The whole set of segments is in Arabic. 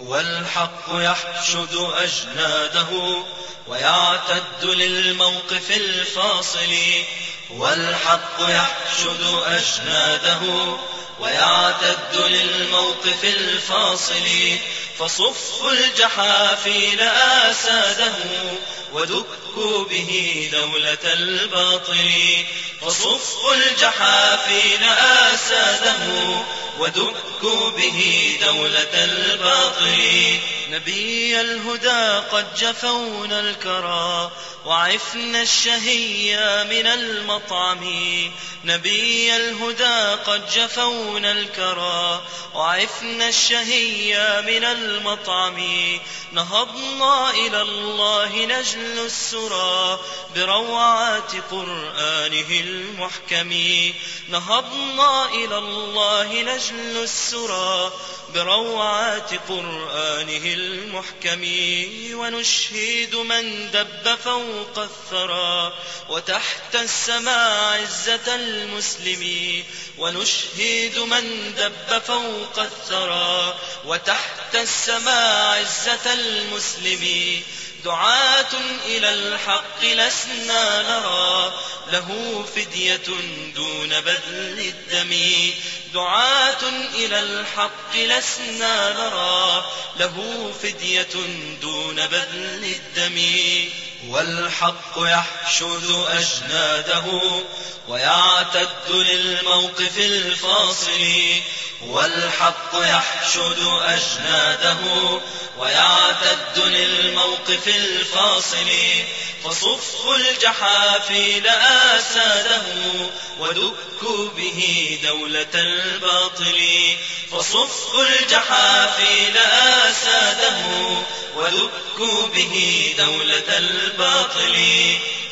والحق يحشد أجناده ويعتد للموقف الفاصل. والحق يحشد أجناده ويعتد للموقف الفاصل. فصفوا الجحافل آساده ودكوا به دولة الباطل. فصفوا الجحافل آساده ودكوا به دولة الباطل نبي الهدى قد جفونا الكرى وعفنا الشهية من المطعم. نبي الهدى قد جفونا الكرى وعفنا الشهية من المطعم. نهضنا إلى الله نجل السرى بروعات قرآنه المحكم. نهضنا إلى الله نجل السرى بروعات قرآنه المحكم ونشهد من دب فوق الثرى وتحت السماء عزة المسلم ونشهد من دب فوق الثرى وتحت السماء عزة المسلم دعاة إلى الحق لسنا نرى له فدية دون بذل الدم. دعاة إلى الحق لسنا نرى. له فدية دون بذل الدم. والحق يحشد أجناده ويعتد للموقف الفاصل. والحق يحشد أجناده ويعتد للموقف الفاصل فصفوا الجحافل آساده ودكوا به دولة الباطل فصفوا الجحافل آساده ودكوا به دولة الباطل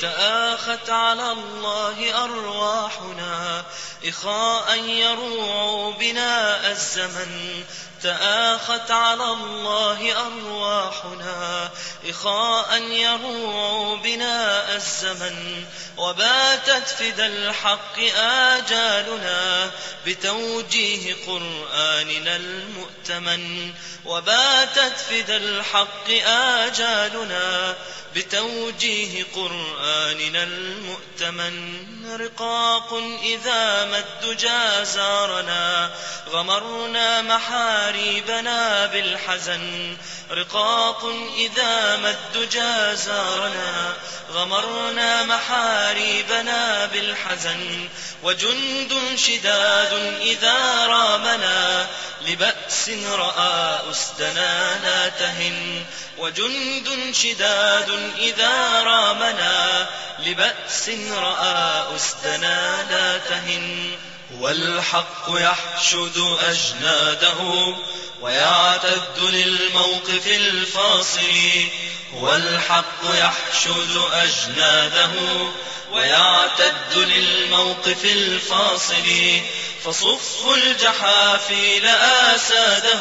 تآخت على الله أرواحنا إخاء يروع بنا الزمن. تآخت على الله أرواحنا. إخاء يروع بنا الزمن. وباتت فدى الحق آجالنا. بتوجيه قرآننا المؤتمن. وباتت فدى الحق آجالنا. بتوجيه قرآننا المؤتمن رقاق إذا ما الدجى زارنا غمرنا محاريبنا بالحزن رقاق إذا ما الدجى زارنا غمرنا محاريبنا بالحزن وجند شداد إذا رامنا لبأس رأى أسدنا لا تهن وجند شداد إذا رامنا لبأس رأى أسدنا لا تهن والحق يحشد أجناده ويعتد للموقف الفاصل والحق يحشد أجناده ويعتد للموقف الفاصل فصفوا الجحافل آساده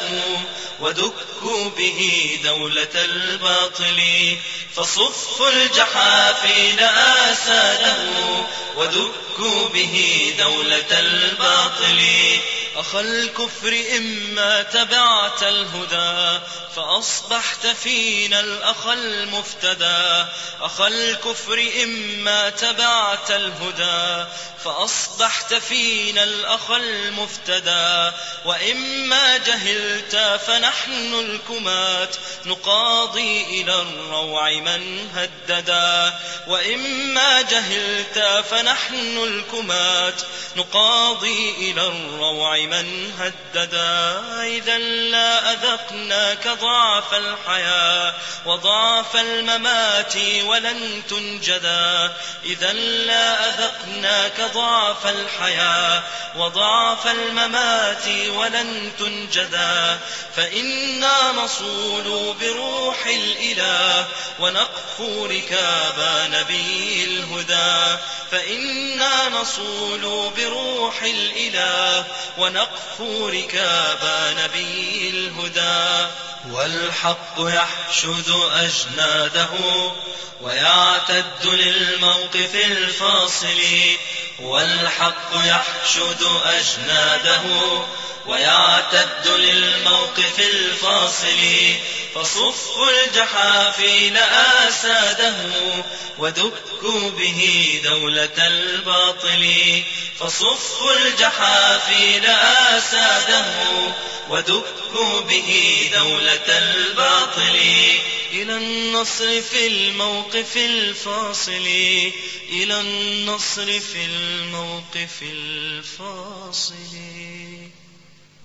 ودكوا به دولة الباطل. فصفوا الجحافل آساده ودكوا به دولة الباطل. أخ الكفر إما تبعت الهدى فأصبحت فينا الأخ المفتدى أخ الكفر إما تبعت الهدى فأصبحت فينا الأخ المفتدى وإما جهلت فنحن الكمات نقاضي إلى الروع من هددا وإما جهلت فنحن الكمات نقاضي إلى الروع من هددا. إذا لا أذقناك ضعف الحياة وضعف الممات ولن تنجدا. إذا لا أذقناك ضعف الحياة وضعف الممات ولن تنجدا. فإنا نصول بروح الإله ونقفو ركاب نبي الهدى. فإنا نصول بروح الإله ونقفو ركاب نبي الهدى. والحق يحشد أجناده ويعتد للموقف الفاصل. والحق يحشد أجناده ويعتد للموقف الفاصل. فصفوا الجحافل آساده ودكوا به دولة الباطل. فصفوا الجحافل آساده ودكوا به دولة الباطل. إلى النصر في الموقف الفاصل. إلى النصر في الموقف الفاصل.